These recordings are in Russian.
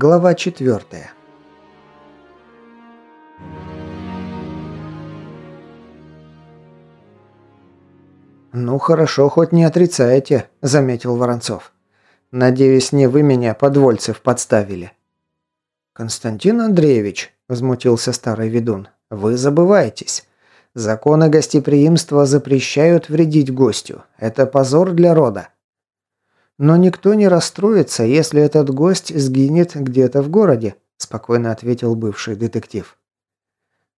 Глава 4. «Ну хорошо, хоть не отрицаете», – заметил Воронцов. «Надеюсь, не вы меня, подвольцев, подставили». «Константин Андреевич», – возмутился старый ведун, – «вы забываетесь. Законы гостеприимства запрещают вредить гостю. Это позор для рода». «Но никто не расстроится, если этот гость сгинет где-то в городе», спокойно ответил бывший детектив.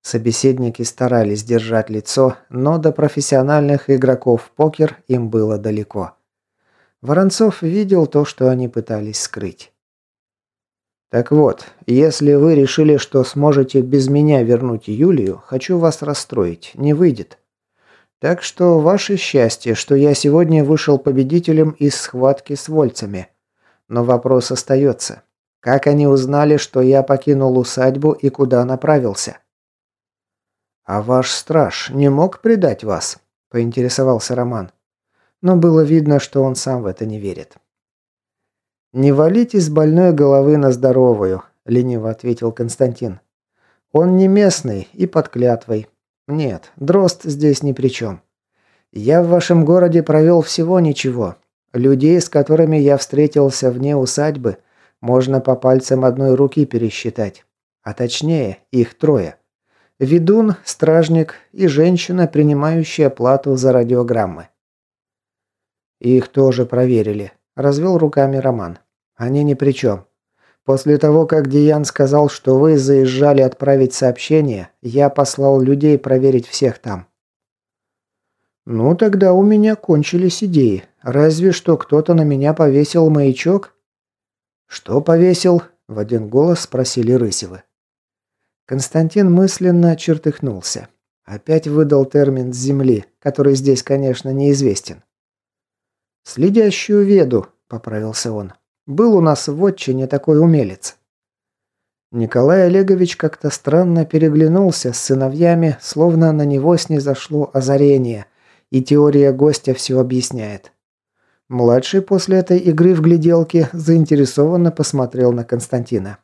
Собеседники старались держать лицо, но до профессиональных игроков в покер им было далеко. Воронцов видел то, что они пытались скрыть. «Так вот, если вы решили, что сможете без меня вернуть Юлию, хочу вас расстроить. Не выйдет. Так что ваше счастье, что я сегодня вышел победителем из схватки с вольцами. Но вопрос остается. Как они узнали, что я покинул усадьбу и куда направился? А ваш страж не мог предать вас? Поинтересовался Роман. Но было видно, что он сам в это не верит. «Не валите с больной головы на здоровую», – лениво ответил Константин. «Он не местный и под клятвой. «Нет, Дрозд здесь ни при чем. Я в вашем городе провел всего ничего. Людей, с которыми я встретился вне усадьбы, можно по пальцам одной руки пересчитать. А точнее, их трое. Ведун, стражник и женщина, принимающая плату за радиограммы. Их тоже проверили. Развел руками Роман. Они ни при чем. После того, как Диан сказал, что вы заезжали отправить сообщение, я послал людей проверить всех там. Ну, тогда у меня кончились идеи. Разве что кто-то на меня повесил маячок. Что повесил? В один голос спросили Рысевы. Константин мысленно чертыхнулся. Опять выдал термин с земли, который здесь, конечно, неизвестен. «Следящую веду», — поправился он. Был у нас в отчине такой умелец. Николай Олегович как-то странно переглянулся с сыновьями, словно на него снизошло озарение, и теория гостя все объясняет. Младший после этой игры в гляделки заинтересованно посмотрел на Константина.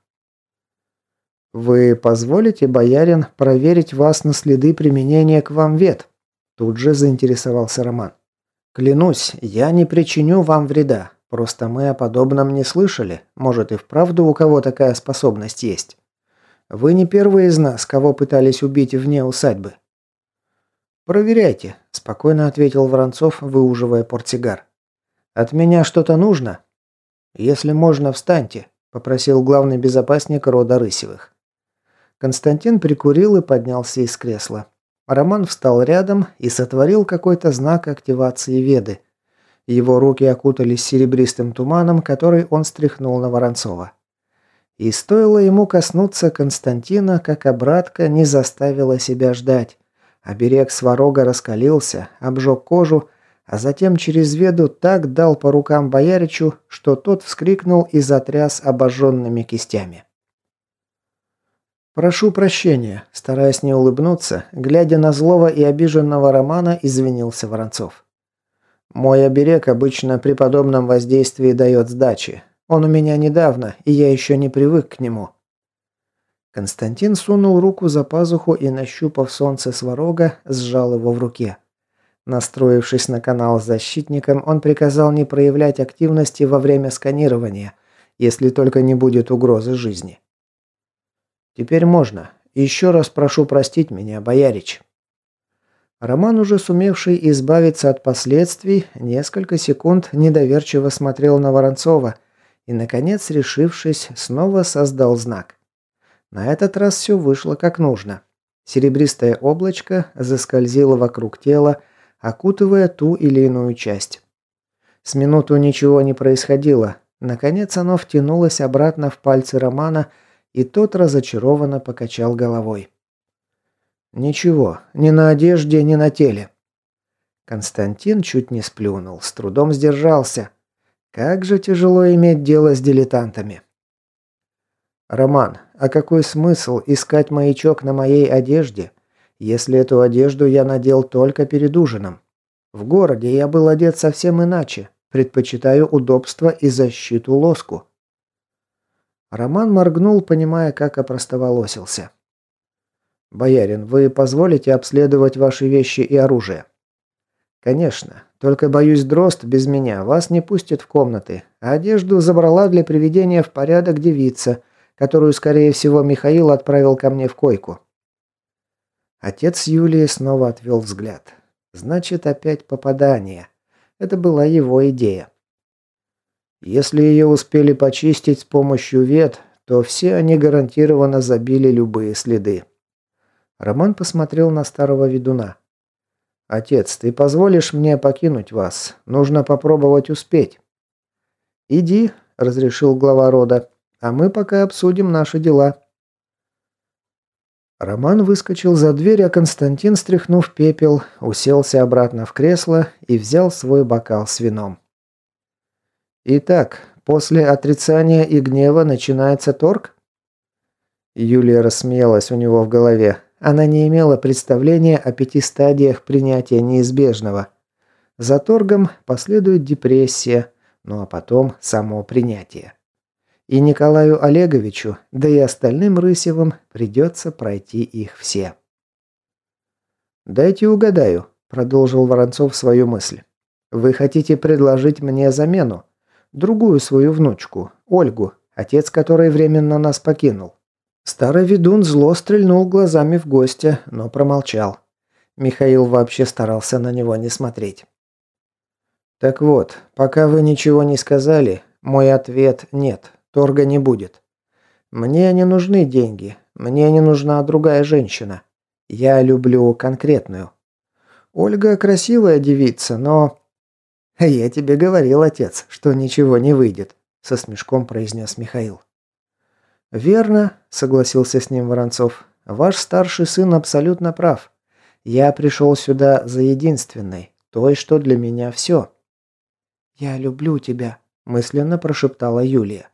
«Вы позволите, боярин, проверить вас на следы применения к вам вет?» Тут же заинтересовался Роман. «Клянусь, я не причиню вам вреда. Просто мы о подобном не слышали. Может и вправду у кого такая способность есть. Вы не первый из нас, кого пытались убить вне усадьбы. Проверяйте, спокойно ответил Воронцов, выуживая портсигар. От меня что-то нужно? Если можно, встаньте, попросил главный безопасник рода Рысевых. Константин прикурил и поднялся из кресла. Роман встал рядом и сотворил какой-то знак активации веды, его руки окутались серебристым туманом, который он стряхнул на Воронцова. И стоило ему коснуться Константина, как обратка не заставила себя ждать. Оберег сварога раскалился, обжег кожу, а затем через веду так дал по рукам бояричу, что тот вскрикнул и затряс обожженными кистями. «Прошу прощения», стараясь не улыбнуться, глядя на злого и обиженного Романа, извинился Воронцов. Мой оберег обычно при подобном воздействии дает сдачи. Он у меня недавно, и я еще не привык к нему». Константин сунул руку за пазуху и, нащупав солнце сварога, сжал его в руке. Настроившись на канал с защитником, он приказал не проявлять активности во время сканирования, если только не будет угрозы жизни. «Теперь можно. Еще раз прошу простить меня, боярич». Роман, уже сумевший избавиться от последствий, несколько секунд недоверчиво смотрел на Воронцова и, наконец, решившись, снова создал знак. На этот раз все вышло как нужно. Серебристое облачко заскользило вокруг тела, окутывая ту или иную часть. С минуту ничего не происходило. Наконец оно втянулось обратно в пальцы Романа, и тот разочарованно покачал головой. Ничего, ни на одежде, ни на теле. Константин чуть не сплюнул, с трудом сдержался. Как же тяжело иметь дело с дилетантами. Роман, а какой смысл искать маячок на моей одежде, если эту одежду я надел только перед ужином? В городе я был одет совсем иначе, предпочитаю удобство и защиту лоску. Роман моргнул, понимая, как опростоволосился. «Боярин, вы позволите обследовать ваши вещи и оружие?» «Конечно. Только, боюсь, Дрозд без меня вас не пустит в комнаты, а одежду забрала для приведения в порядок девица, которую, скорее всего, Михаил отправил ко мне в койку». Отец Юлии снова отвел взгляд. «Значит, опять попадание. Это была его идея». Если ее успели почистить с помощью вет, то все они гарантированно забили любые следы. Роман посмотрел на старого ведуна. «Отец, ты позволишь мне покинуть вас? Нужно попробовать успеть». «Иди», – разрешил глава рода, – «а мы пока обсудим наши дела». Роман выскочил за дверь, а Константин, стряхнув пепел, уселся обратно в кресло и взял свой бокал с вином. «Итак, после отрицания и гнева начинается торг?» Юлия рассмеялась у него в голове. Она не имела представления о пяти стадиях принятия неизбежного. За торгом последует депрессия, ну а потом само принятие. И Николаю Олеговичу, да и остальным Рысевым придется пройти их все. «Дайте угадаю», – продолжил Воронцов свою мысль. «Вы хотите предложить мне замену? Другую свою внучку, Ольгу, отец которой временно нас покинул. Старый ведун зло стрельнул глазами в гостя, но промолчал. Михаил вообще старался на него не смотреть. «Так вот, пока вы ничего не сказали, мой ответ – нет, торга не будет. Мне не нужны деньги, мне не нужна другая женщина. Я люблю конкретную. Ольга красивая девица, но...» «Я тебе говорил, отец, что ничего не выйдет», – со смешком произнес Михаил. «Верно», – согласился с ним Воронцов. «Ваш старший сын абсолютно прав. Я пришел сюда за единственной, той, что для меня все». «Я люблю тебя», – мысленно прошептала Юлия.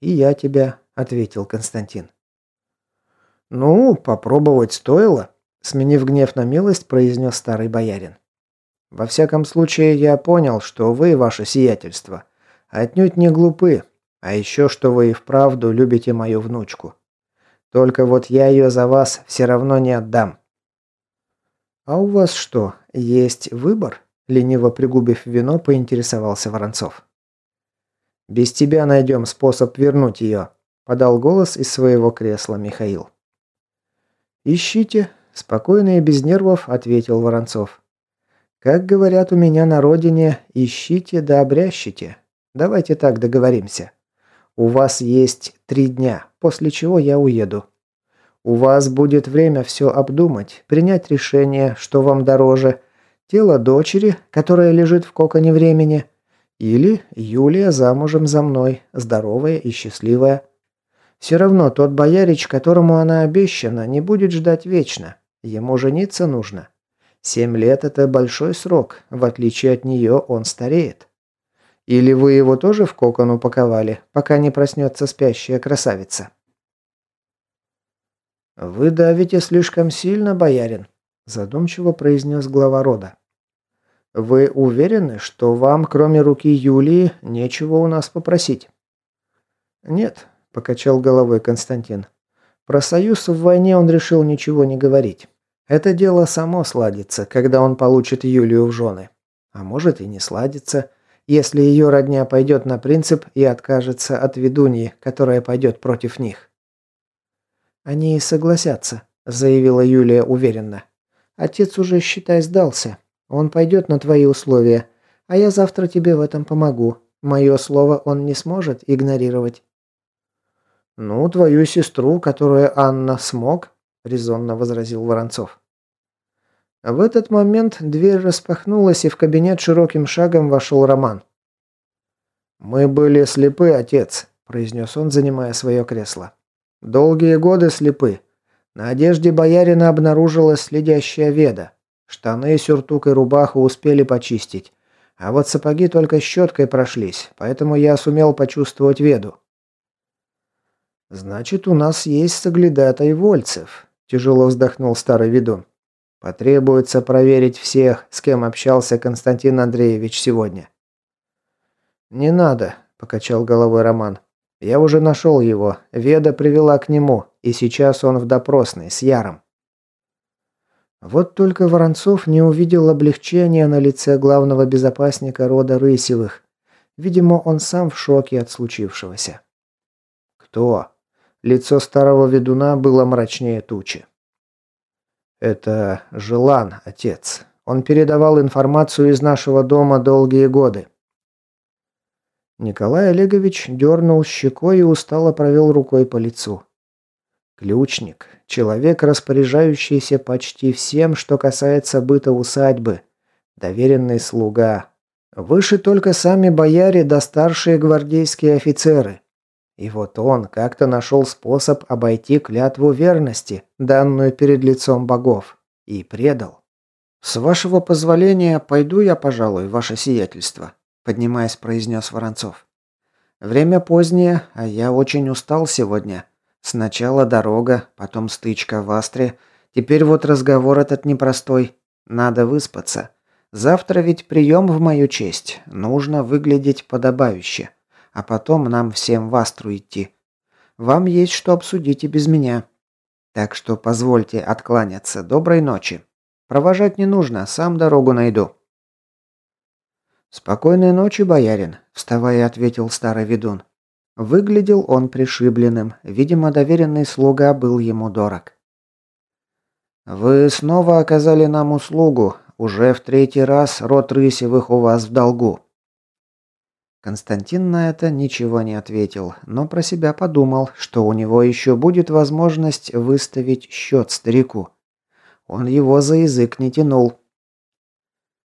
«И я тебя», – ответил Константин. «Ну, попробовать стоило», – сменив гнев на милость, произнес старый боярин. «Во всяком случае, я понял, что вы, ваше сиятельство, отнюдь не глупы, а еще, что вы и вправду любите мою внучку. Только вот я ее за вас все равно не отдам». «А у вас что, есть выбор?» Лениво пригубив вино, поинтересовался Воронцов. «Без тебя найдем способ вернуть ее», – подал голос из своего кресла Михаил. «Ищите», – спокойно и без нервов ответил Воронцов. «Как говорят у меня на родине, ищите да обрящите. Давайте так договоримся. У вас есть три дня, после чего я уеду. У вас будет время все обдумать, принять решение, что вам дороже. Тело дочери, которая лежит в коконе времени, или Юлия замужем за мной, здоровая и счастливая. Все равно тот боярич, которому она обещана, не будет ждать вечно. Ему жениться нужно. Семь лет – это большой срок, в отличие от нее он стареет. Или вы его тоже в кокон упаковали, пока не проснется спящая красавица?» «Вы давите слишком сильно, боярин», – задумчиво произнес глава рода. «Вы уверены, что вам, кроме руки Юлии, нечего у нас попросить?» «Нет», – покачал головой Константин. «Про союз в войне он решил ничего не говорить. Это дело само сладится, когда он получит Юлию в жены. А может и не сладится если ее родня пойдет на принцип и откажется от ведуньи, которая пойдет против них. «Они согласятся», – заявила Юлия уверенно. «Отец уже, считай, сдался. Он пойдет на твои условия, а я завтра тебе в этом помогу. Мое слово он не сможет игнорировать». «Ну, твою сестру, которую Анна смог», – резонно возразил Воронцов. В этот момент дверь распахнулась, и в кабинет широким шагом вошел Роман. «Мы были слепы, отец», – произнес он, занимая свое кресло. «Долгие годы слепы. На одежде боярина обнаружилась следящая веда. Штаны, сюртук и рубаху успели почистить. А вот сапоги только щеткой прошлись, поэтому я сумел почувствовать веду». «Значит, у нас есть соглядатай Вольцев», – тяжело вздохнул старый ведун. Потребуется проверить всех, с кем общался Константин Андреевич сегодня. Не надо, покачал головой Роман. Я уже нашел его. Веда привела к нему, и сейчас он в допросной с Яром. Вот только Воронцов не увидел облегчения на лице главного безопасника рода Рысевых. Видимо, он сам в шоке от случившегося. «Кто?» Лицо старого ведуна было мрачнее тучи. «Это Желан, отец. Он передавал информацию из нашего дома долгие годы». Николай Олегович дернул щекой и устало провел рукой по лицу. Ключник. Человек, распоряжающийся почти всем, что касается быта усадьбы. Доверенный слуга. Выше только сами бояре да старшие гвардейские офицеры. И вот он как-то нашел способ обойти клятву верности, данную перед лицом богов, и предал. «С вашего позволения, пойду я, пожалуй, ваше сиятельство», поднимаясь, произнес Воронцов. «Время позднее, а я очень устал сегодня. Сначала дорога, потом стычка в Астре. Теперь вот разговор этот непростой. Надо выспаться. Завтра ведь прием в мою честь. Нужно выглядеть подобающе. А потом нам всем в Астру идти. Вам есть что обсудить и без меня. Так что позвольте откланяться. Доброй ночи. Провожать не нужно, сам дорогу найду. Спокойной ночи, боярин, вставая, ответил старый ведун. Выглядел он пришибленным, видимо, доверенный слуга был ему дорог. «Вы снова оказали нам услугу. Уже в третий раз род Рысевых у вас в долгу». Константин на это ничего не ответил, но про себя подумал, что у него еще будет возможность выставить счет старику. Он его за язык не тянул.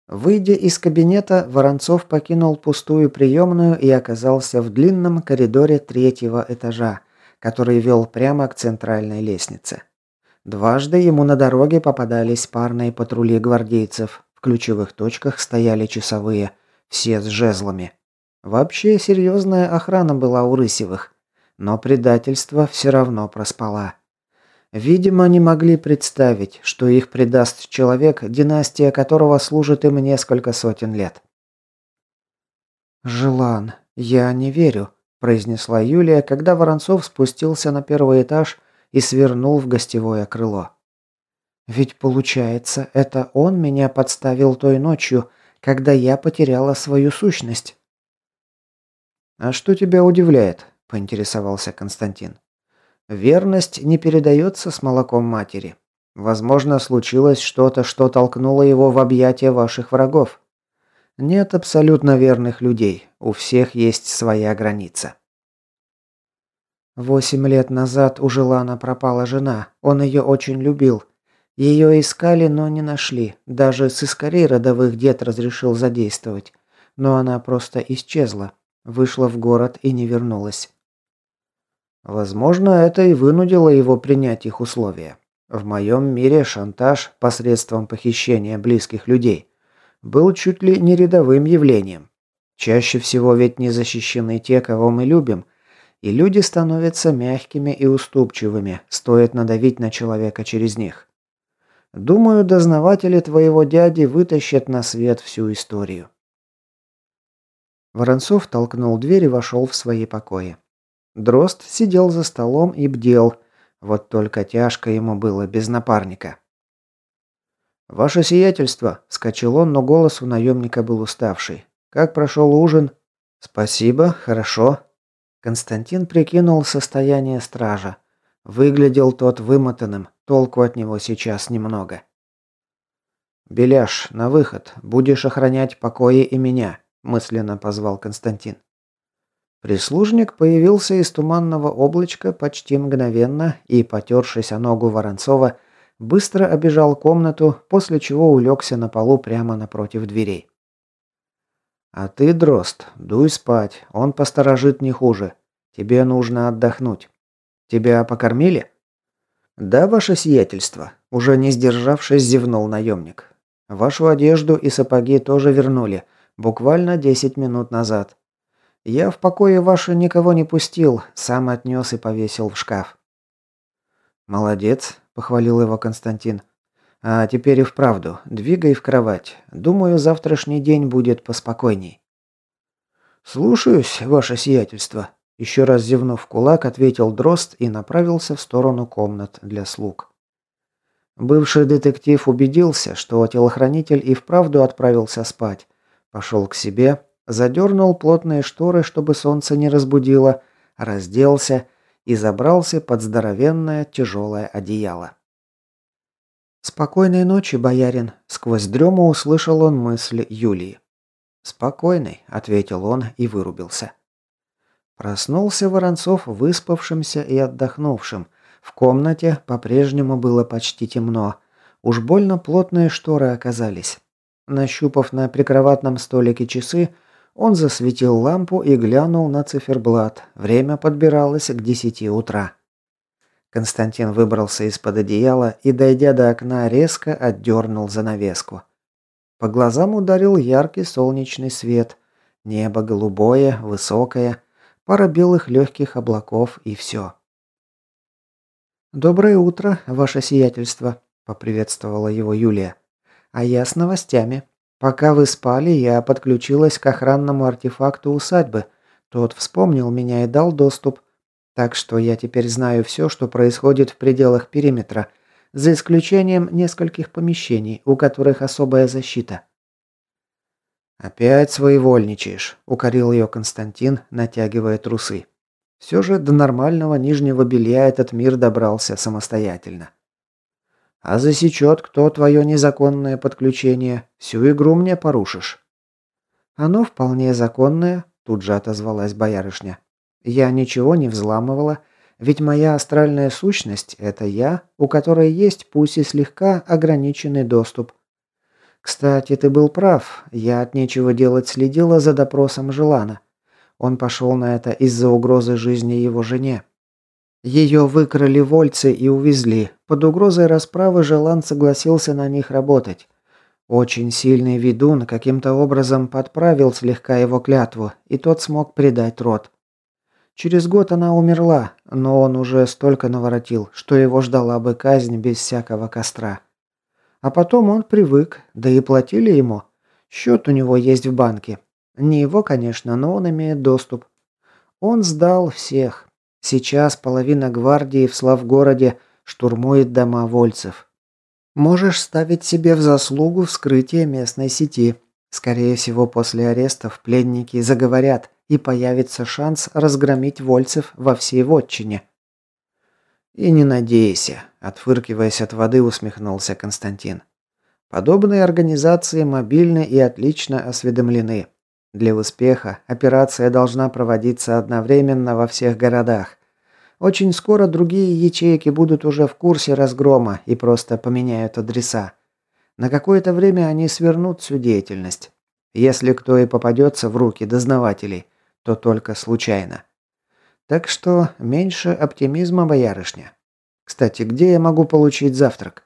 Выйдя из кабинета, Воронцов покинул пустую приемную и оказался в длинном коридоре третьего этажа, который вел прямо к центральной лестнице. Дважды ему на дороге попадались парные патрули гвардейцев. В ключевых точках стояли часовые, все с жезлами. Вообще серьезная охрана была у Рысевых, но предательство все равно проспала. Видимо, не могли представить, что их предаст человек, династия которого служит им несколько сотен лет. «Желан, я не верю», – произнесла Юлия, когда Воронцов спустился на первый этаж и свернул в гостевое крыло. «Ведь получается, это он меня подставил той ночью, когда я потеряла свою сущность». «А что тебя удивляет?» – поинтересовался Константин. Верность не передается с молоком матери. Возможно, случилось что-то, что толкнуло его в объятия ваших врагов. Нет абсолютно верных людей. У всех есть своя граница. Восемь лет назад у Желана пропала жена. Он ее очень любил. Ее искали, но не нашли. Даже с родовых дед разрешил задействовать. Но она просто исчезла. Вышла в город и не вернулась. Возможно, это и вынудило его принять их условия. В моем мире шантаж посредством похищения близких людей был чуть ли не рядовым явлением. Чаще всего ведь не защищены те, кого мы любим, и люди становятся мягкими и уступчивыми, стоит надавить на человека через них. Думаю, дознаватели твоего дяди вытащат на свет всю историю. Воронцов толкнул дверь и вошел в свои покои. Дрозд сидел за столом и бдел. Вот только тяжко ему было без напарника. «Ваше сиятельство!» – вскочил он, но голос у наемника был уставший. «Как прошел ужин?» «Спасибо, хорошо». Константин прикинул состояние стража. Выглядел тот вымотанным, толку от него сейчас немного. «Беляш, на выход. Будешь охранять покои и меня», – мысленно позвал Константин. Прислужник появился из туманного облачка почти мгновенно и, потершись о ногу Воронцова, быстро обежал комнату, после чего улегся на полу прямо напротив дверей. «А ты, Дрозд, дуй спать, он посторожит не хуже. Тебе нужно отдохнуть. Тебя покормили?» «Да, ваше сиятельство», – уже не сдержавшись, зевнул наемник. «Вашу одежду и сапоги тоже вернули, буквально десять минут назад. Я в покое ваше никого не пустил, сам отнес и повесил в шкаф». «Молодец», – похвалил его Константин. «А теперь и вправду, двигай в кровать. Думаю, завтрашний день будет поспокойней». «Слушаюсь, ваше сиятельство», Еще раз зевнув кулак, ответил Дрозд и направился в сторону комнат для слуг. Бывший детектив убедился, что телохранитель и вправду отправился спать. Пошел к себе, задернул плотные шторы, чтобы солнце не разбудило, разделся и забрался под здоровенное тяжелое одеяло. «Спокойной ночи, боярин!» – сквозь дрему услышал он мысли Юлии. «Спокойный», – ответил он и вырубился. Проснулся Воронцов выспавшимся и отдохнувшим. В комнате по-прежнему было почти темно. Уж больно плотные шторы оказались. Нащупав на прикроватном столике часы, он засветил лампу и глянул на циферблат. Время подбиралось к десяти утра. Константин выбрался из-под одеяла и, дойдя до окна, резко отдернул занавеску. По глазам ударил яркий солнечный свет. Небо голубое, высокое, пара белых легких облаков и все. «Доброе утро, ваше сиятельство», – поприветствовала его Юлия. «А я с новостями. Пока вы спали, я подключилась к охранному артефакту усадьбы. Тот вспомнил меня и дал доступ. Так что я теперь знаю все, что происходит в пределах периметра, за исключением нескольких помещений, у которых особая защита. «Опять своевольничаешь», – укорил ее Константин, натягивая трусы. Все же до нормального нижнего белья этот мир добрался самостоятельно. А засечет кто твое незаконное подключение, всю игру мне порушишь». «Оно вполне законное», – тут же отозвалась боярышня. «Я ничего не взламывала, ведь моя астральная сущность – это я, у которой есть пусть и слегка ограниченный доступ. Кстати, ты был прав, я от нечего делать следила за допросом Желана. Он пошел на это из-за угрозы жизни его жене. Ее выкрали вольцы и увезли. Под угрозой расправы Желан согласился на них работать. Очень сильный ведун каким-то образом подправил слегка его клятву, и тот смог предать род. Через год она умерла, но он уже столько наворотил, что его ждала бы казнь без всякого костра. А потом он привык, да и платили ему. Счет у него есть в банке. Не его, конечно, но он имеет доступ. Он сдал всех. Сейчас половина гвардии в Славгороде штурмует дома вольцев. Можешь ставить себе в заслугу вскрытие местной сети. Скорее всего, после арестов пленники заговорят, и появится шанс разгромить вольцев во всей вотчине. «И не надейся», – отфыркиваясь от воды, усмехнулся Константин. «Подобные организации мобильны и отлично осведомлены. Для успеха операция должна проводиться одновременно во всех городах. Очень скоро другие ячейки будут уже в курсе разгрома и просто поменяют адреса. На какое-то время они свернут всю деятельность. Если кто и попадется в руки дознавателей, то только случайно. Так что меньше оптимизма, боярышня. Кстати, где я могу получить завтрак?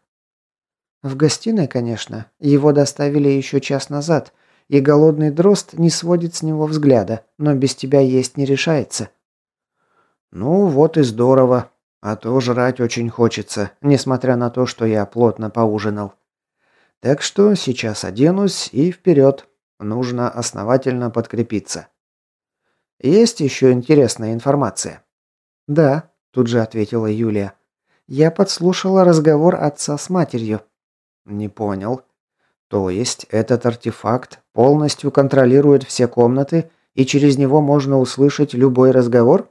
В гостиной, конечно. Его доставили еще час назад – и голодный дрозд не сводит с него взгляда, но без тебя есть не решается. Ну вот и здорово. А то жрать очень хочется, несмотря на то, что я плотно поужинал. Так что сейчас оденусь и вперед. Нужно основательно подкрепиться. Есть еще интересная информация? Да, тут же ответила Юлия. Я подслушала разговор отца с матерью. Не понял. То есть этот артефакт полностью контролирует все комнаты, и через него можно услышать любой разговор?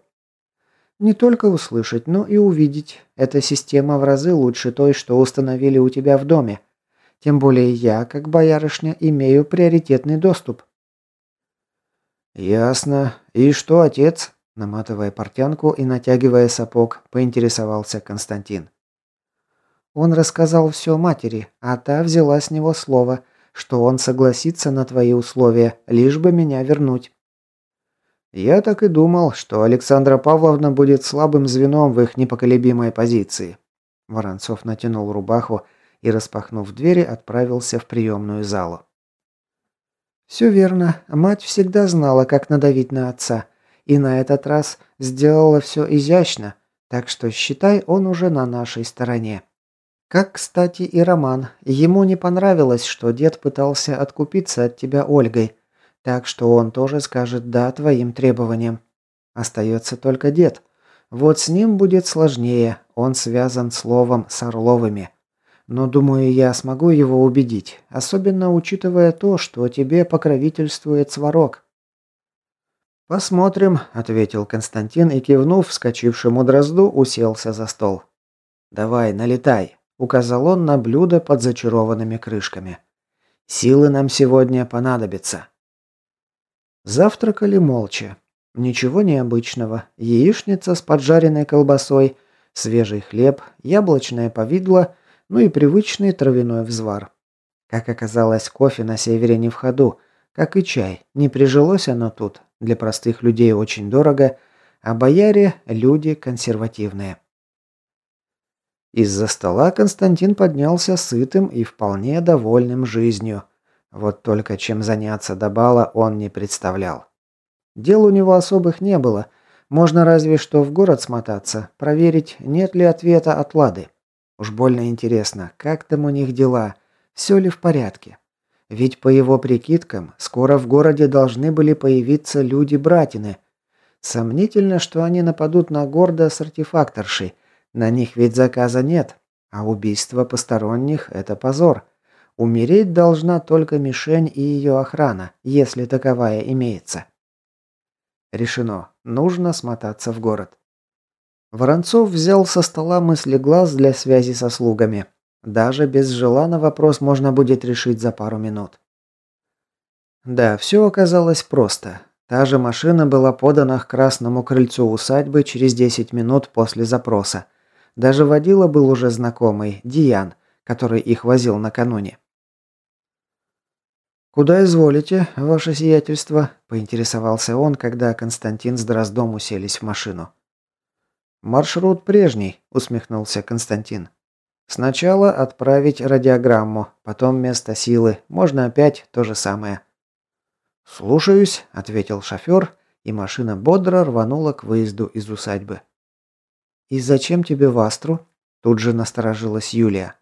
Не только услышать, но и увидеть. Эта система в разы лучше той, что установили у тебя в доме. Тем более я, как боярышня, имею приоритетный доступ. Ясно. И что, отец? Наматывая портянку и натягивая сапог, поинтересовался Константин. Он рассказал все матери, а та взяла с него слово, что он согласится на твои условия, лишь бы меня вернуть. Я так и думал, что Александра Павловна будет слабым звеном в их непоколебимой позиции. Воронцов натянул рубаху и, распахнув двери, отправился в приемную залу. «Все верно. Мать всегда знала, как надавить на отца. И на этот раз сделала все изящно, так что считай, он уже на нашей стороне». Как, кстати, и Роман. Ему не понравилось, что дед пытался откупиться от тебя Ольгой. Так что он тоже скажет «да» твоим требованиям. Остается только дед. Вот с ним будет сложнее, он связан словом с Орловыми. Но, думаю, я смогу его убедить, особенно учитывая то, что тебе покровительствует Сварог. «Посмотрим», — ответил Константин и, кивнув вскочившему дрозду, уселся за стол. «Давай, налетай», — указал он на блюдо под зачарованными крышками. «Силы нам сегодня понадобятся». Завтракали молча. Ничего необычного. Яичница с поджаренной колбасой, свежий хлеб, яблочное повидло, ну и привычный травяной взвар. Как оказалось, кофе на севере не в ходу, как и чай. Не прижилось оно тут. Для простых людей очень дорого, а бояре – люди консервативные. Из-за стола Константин поднялся сытым и вполне довольным жизнью. Вот только чем заняться до бала он не представлял. Дел у него особых не было. Можно разве что в город смотаться, проверить, нет ли ответа от Лады. Уж больно интересно, как там у них дела, все ли в порядке. Ведь по его прикидкам, скоро в городе должны были появиться люди-братины. Сомнительно, что они нападут на гордо с артефакторшей. На них ведь заказа нет, а убийство посторонних – это позор. Умереть должна только мишень и ее охрана, если таковая имеется. Решено. Нужно смотаться в город. Воронцов взял со стола мыслеглаз для связи со слугами. Даже без желана вопрос можно будет решить за пару минут. Да, все оказалось просто. Та же машина была подана к красному крыльцу усадьбы через 10 минут после запроса. Даже водила был уже знакомый, Диан, который их возил накануне. «Куда изволите, ваше сиятельство?» – поинтересовался он, когда Константин с Дроздом уселись в машину. «Маршрут прежний», – усмехнулся Константин. «Сначала отправить радиограмму, потом место силы, можно опять то же самое». «Слушаюсь», – ответил шофер, и машина бодро рванула к выезду из усадьбы. «И зачем тебе в Астру?» – тут же насторожилась Юлия.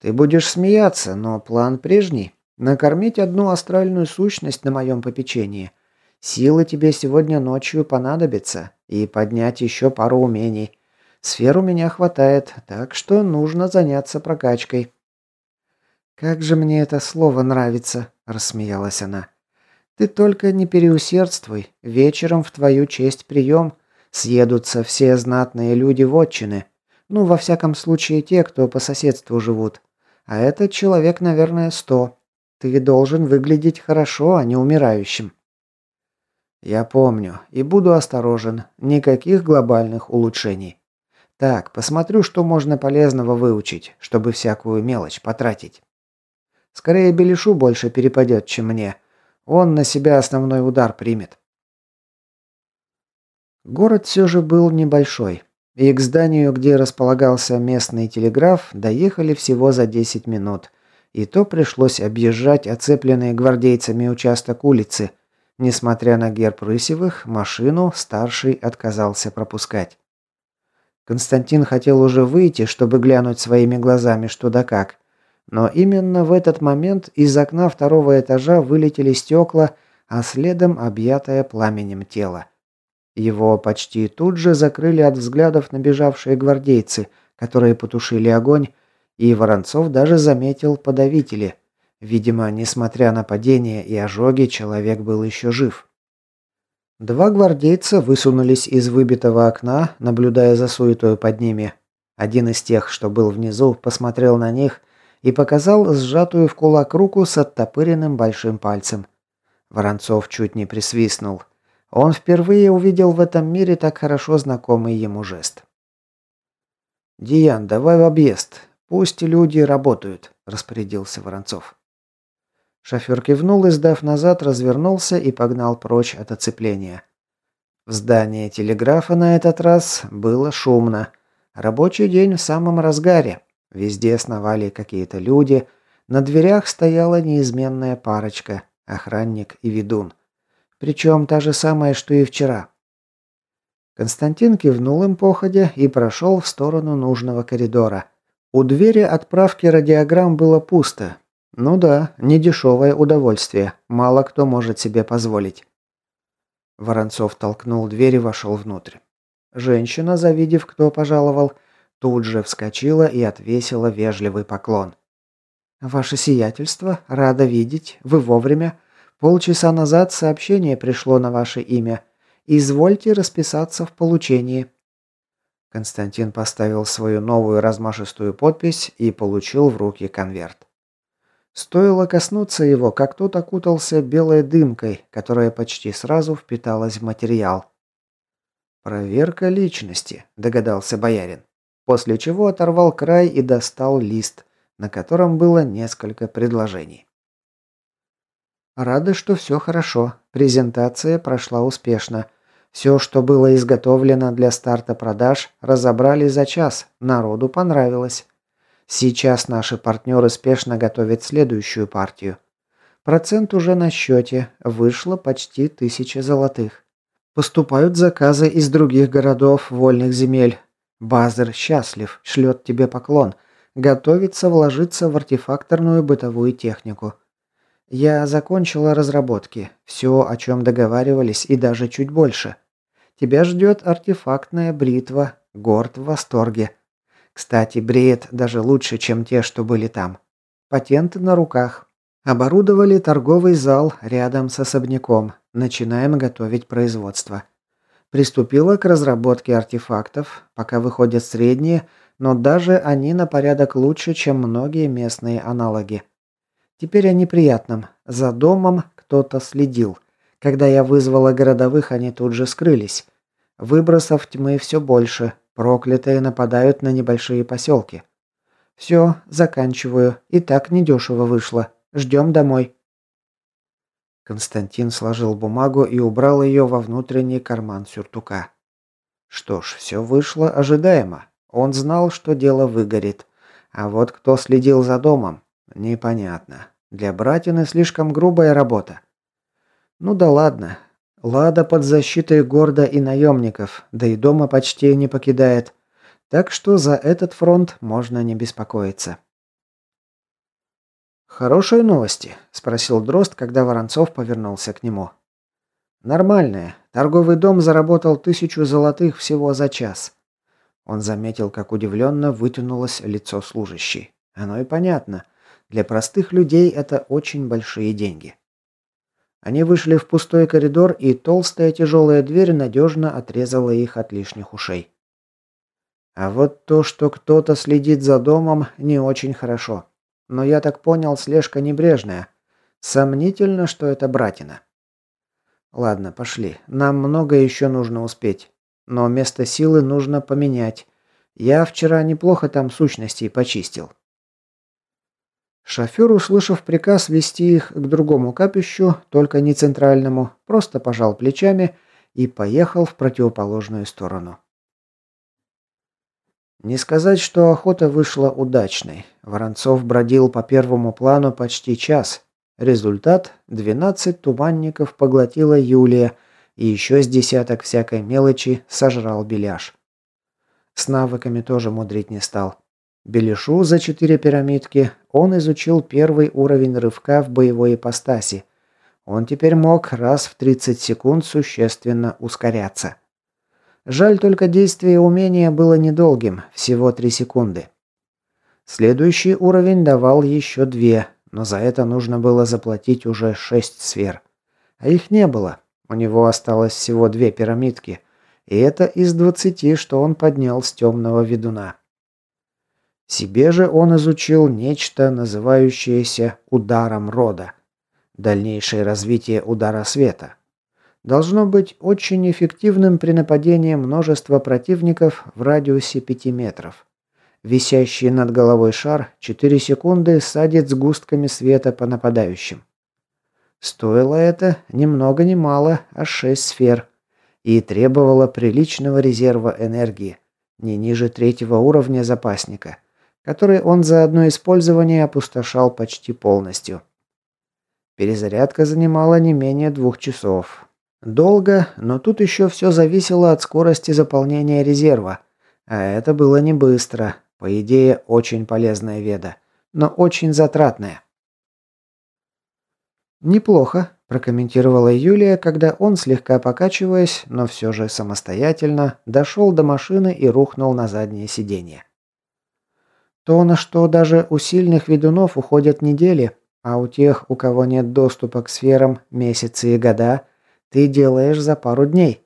«Ты будешь смеяться, но план прежний. Накормить одну астральную сущность на моем попечении. Силы тебе сегодня ночью понадобятся. И поднять еще пару умений. Сфер у меня хватает, так что нужно заняться прокачкой. «Как же мне это слово нравится», – рассмеялась она. «Ты только не переусердствуй. Вечером в твою честь прием. Съедутся все знатные люди вотчины. Ну, во всяком случае, те, кто по соседству живут. А этот человек, наверное, сто. Ты должен выглядеть хорошо, а не умирающим. Я помню и буду осторожен. Никаких глобальных улучшений. Так, посмотрю, что можно полезного выучить, чтобы всякую мелочь потратить. Скорее Белишу больше перепадет, чем мне. Он на себя основной удар примет. Город все же был небольшой. И к зданию, где располагался местный телеграф, доехали всего за 10 минут – и то пришлось объезжать оцепленный гвардейцами участок улицы. Несмотря на герб Рысевых, машину старший отказался пропускать. Константин хотел уже выйти, чтобы глянуть своими глазами что да как. Но именно в этот момент из окна второго этажа вылетели стекла, а следом объятое пламенем тело. Его почти тут же закрыли от взглядов набежавшие гвардейцы, которые потушили огонь, и Воронцов даже заметил подавители. Видимо, несмотря на падение и ожоги, человек был еще жив. Два гвардейца высунулись из выбитого окна, наблюдая за суетой под ними. Один из тех, что был внизу, посмотрел на них и показал сжатую в кулак руку с оттопыренным большим пальцем. Воронцов чуть не присвистнул. Он впервые увидел в этом мире так хорошо знакомый ему жест. «Диан, давай в объезд. «Пусть люди работают», – распорядился Воронцов. Шофер кивнул и, сдав назад, развернулся и погнал прочь от оцепления. В здании телеграфа на этот раз было шумно. Рабочий день в самом разгаре. Везде сновали какие-то люди. На дверях стояла неизменная парочка – охранник и ведун. Причем та же самая, что и вчера. Константин кивнул им походя и прошел в сторону нужного коридора – у двери отправки радиограмм было пусто. Ну да, недешевое удовольствие, мало кто может себе позволить. Воронцов толкнул дверь и вошел внутрь. Женщина, завидев, кто пожаловал, тут же вскочила и отвесила вежливый поклон. «Ваше сиятельство, рада видеть, вы вовремя. Полчаса назад сообщение пришло на ваше имя. Извольте расписаться в получении». Константин поставил свою новую размашистую подпись и получил в руки конверт. Стоило коснуться его, как тот окутался белой дымкой, которая почти сразу впиталась в материал. «Проверка личности», – догадался боярин. После чего оторвал край и достал лист, на котором было несколько предложений. Рады, что все хорошо. Презентация прошла успешно. Все, что было изготовлено для старта продаж, разобрали за час. Народу понравилось. Сейчас наши партнеры спешно готовят следующую партию. Процент уже на счете. Вышло почти тысяча золотых. Поступают заказы из других городов, вольных земель. Базер счастлив, шлет тебе поклон. Готовится вложиться в артефакторную бытовую технику. Я закончила разработки. Все, о чем договаривались, и даже чуть больше. Тебя ждет артефактная бритва. Горд в восторге. Кстати, бреет даже лучше, чем те, что были там. Патенты на руках. Оборудовали торговый зал рядом с особняком. Начинаем готовить производство. Приступила к разработке артефактов, пока выходят средние, но даже они на порядок лучше, чем многие местные аналоги. Теперь о неприятном. За домом кто-то следил. Когда я вызвала городовых, они тут же скрылись. Выбросов тьмы все больше, Проклятые нападают на небольшие поселки. Все, заканчиваю. И так недешево вышло. Ждем домой. Константин сложил бумагу и убрал ее во внутренний карман сюртука. Что ж, все вышло ожидаемо. Он знал, что дело выгорит. А вот кто следил за домом, непонятно. Для братины слишком грубая работа. Ну да ладно, Лада под защитой города и наемников, да и дома почти не покидает. Так что за этот фронт можно не беспокоиться. «Хорошие новости?» – спросил Дрозд, когда Воронцов повернулся к нему. «Нормальные. Торговый дом заработал тысячу золотых всего за час». Он заметил, как удивленно вытянулось лицо служащей. Оно и понятно. Для простых людей это очень большие деньги. Они вышли в пустой коридор, и толстая тяжелая дверь надежно отрезала их от лишних ушей. А вот то, что кто-то следит за домом, не очень хорошо. Но я так понял, слежка небрежная. Сомнительно, что это братина. Ладно, пошли. Нам много еще нужно успеть. Но место силы нужно поменять. Я вчера неплохо там сущностей почистил. Шофер, услышав приказ вести их к другому капищу, только не центральному, просто пожал плечами и поехал в противоположную сторону. Не сказать, что охота вышла удачной. Воронцов бродил по первому плану почти час. Результат – 12 туманников поглотила Юлия, и еще с десяток всякой мелочи сожрал беляш. С навыками тоже мудрить не стал. Белишу за четыре пирамидки он изучил первый уровень рывка в боевой ипостаси. Он теперь мог раз в 30 секунд существенно ускоряться. Жаль только действие умения было недолгим, всего 3 секунды. Следующий уровень давал еще две, но за это нужно было заплатить уже 6 сфер. А их не было. У него осталось всего две пирамидки. И это из 20, что он поднял с темного ведуна. Себе же он изучил нечто, называющееся ударом рода. Дальнейшее развитие удара света. Должно быть очень эффективным при нападении множества противников в радиусе 5 метров. Висящий над головой шар 4 секунды садит сгустками света по нападающим. Стоило это ни много ни мало, а 6 сфер. И требовало приличного резерва энергии, не ниже третьего уровня запасника – который он за одно использование опустошал почти полностью. Перезарядка занимала не менее двух часов. Долго, но тут еще все зависело от скорости заполнения резерва. А это было не быстро. По идее, очень полезная веда, но очень затратная. «Неплохо», прокомментировала Юлия, когда он, слегка покачиваясь, но все же самостоятельно, дошел до машины и рухнул на заднее сиденье. То, на что даже у сильных ведунов уходят недели, а у тех, у кого нет доступа к сферам, месяцы и года, ты делаешь за пару дней.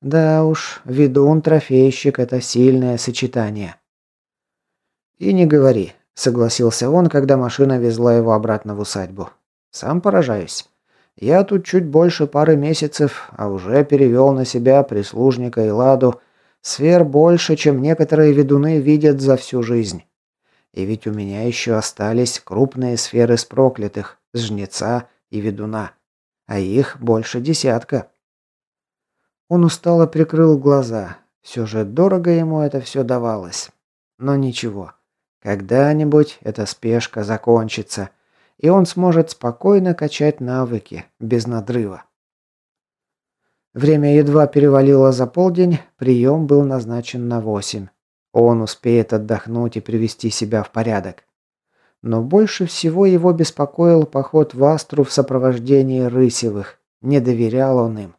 Да уж, ведун-трофейщик – это сильное сочетание. И не говори, согласился он, когда машина везла его обратно в усадьбу. Сам поражаюсь. Я тут чуть больше пары месяцев, а уже перевел на себя прислужника и ладу. Сфер больше, чем некоторые ведуны видят за всю жизнь. И ведь у меня еще остались крупные сферы с проклятых, с жнеца и ведуна. А их больше десятка. Он устало прикрыл глаза. Все же дорого ему это все давалось. Но ничего. Когда-нибудь эта спешка закончится, и он сможет спокойно качать навыки, без надрыва. Время едва перевалило за полдень, прием был назначен на восемь. Он успеет отдохнуть и привести себя в порядок. Но больше всего его беспокоил поход в Астру в сопровождении Рысевых. Не доверял он им.